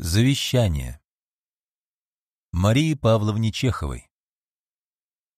Завещание. Марии Павловне Чеховой.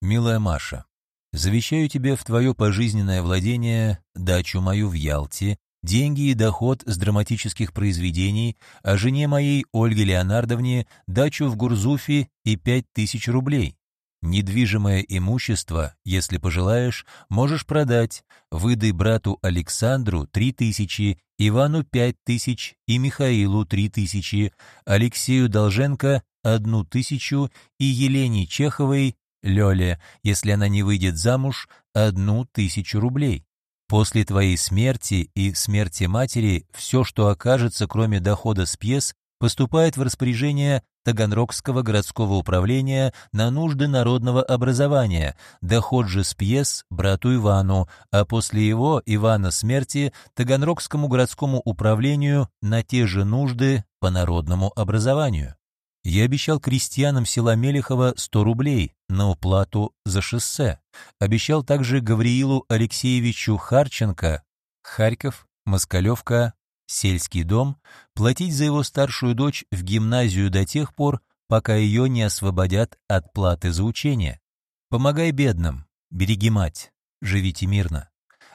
Милая Маша, завещаю тебе в твое пожизненное владение дачу мою в Ялте, деньги и доход с драматических произведений, а жене моей Ольге Леонардовне дачу в Гурзуфе и пять тысяч рублей. Недвижимое имущество, если пожелаешь, можешь продать. Выдай брату Александру три тысячи, Ивану пять тысяч и Михаилу три тысячи, Алексею Долженко одну тысячу и Елене Чеховой, Лёле, если она не выйдет замуж, одну тысячу рублей. После твоей смерти и смерти матери все, что окажется, кроме дохода с пьес, поступает в распоряжение Таганрогского городского управления на нужды народного образования, доход же с пьес брату Ивану, а после его, Ивана, смерти, Таганрогскому городскому управлению на те же нужды по народному образованию. Я обещал крестьянам села Мелехова 100 рублей на уплату за шоссе. Обещал также Гавриилу Алексеевичу Харченко, Харьков, Москалевка, сельский дом, платить за его старшую дочь в гимназию до тех пор, пока ее не освободят от платы за учение. Помогай бедным, береги мать, живите мирно.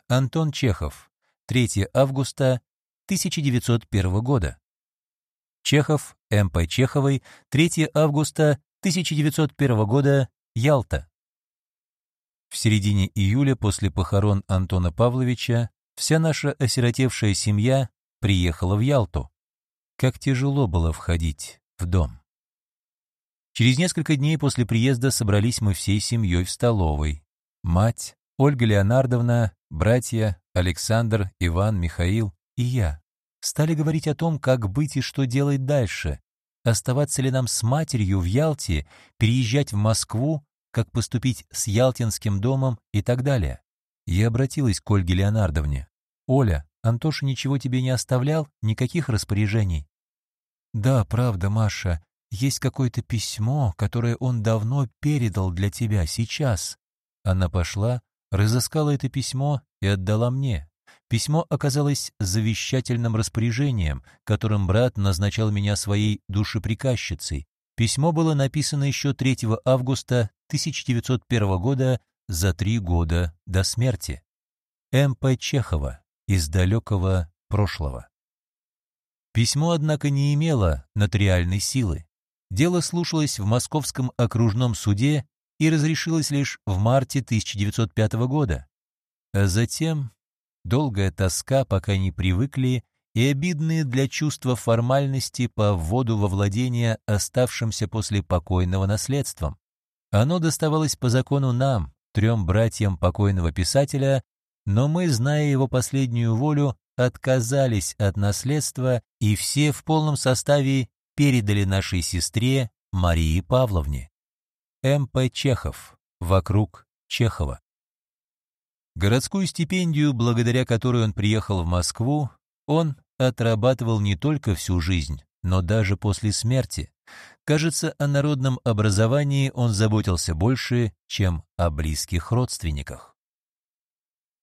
Антон Чехов, 3 августа 1901 года. Чехов, М.П. Чеховой, 3 августа 1901 года, Ялта. В середине июля после похорон Антона Павловича вся наша осиротевшая семья приехала в Ялту. Как тяжело было входить в дом. Через несколько дней после приезда собрались мы всей семьей в столовой. Мать, Ольга Леонардовна, братья, Александр, Иван, Михаил и я. Стали говорить о том, как быть и что делать дальше. Оставаться ли нам с матерью в Ялте, переезжать в Москву, как поступить с Ялтинским домом и так далее. Я обратилась к Ольге Леонардовне. «Оля, Антоша ничего тебе не оставлял? Никаких распоряжений?» «Да, правда, Маша. Есть какое-то письмо, которое он давно передал для тебя, сейчас». Она пошла, разыскала это письмо и отдала мне. Письмо оказалось завещательным распоряжением, которым брат назначал меня своей душеприказчицей. Письмо было написано еще 3 августа 1901 года за три года до смерти. М.П. Чехова из далекого прошлого. Письмо, однако, не имело нотариальной силы. Дело слушалось в Московском окружном суде и разрешилось лишь в марте 1905 года. А затем долгая тоска, пока не привыкли, и обидные для чувства формальности по вводу во владение оставшимся после покойного наследством. Оно доставалось по закону нам, трем братьям покойного писателя, но мы, зная его последнюю волю, отказались от наследства и все в полном составе передали нашей сестре Марии Павловне. М.П. Чехов. Вокруг Чехова. Городскую стипендию, благодаря которой он приехал в Москву, он отрабатывал не только всю жизнь, но даже после смерти. Кажется, о народном образовании он заботился больше, чем о близких родственниках.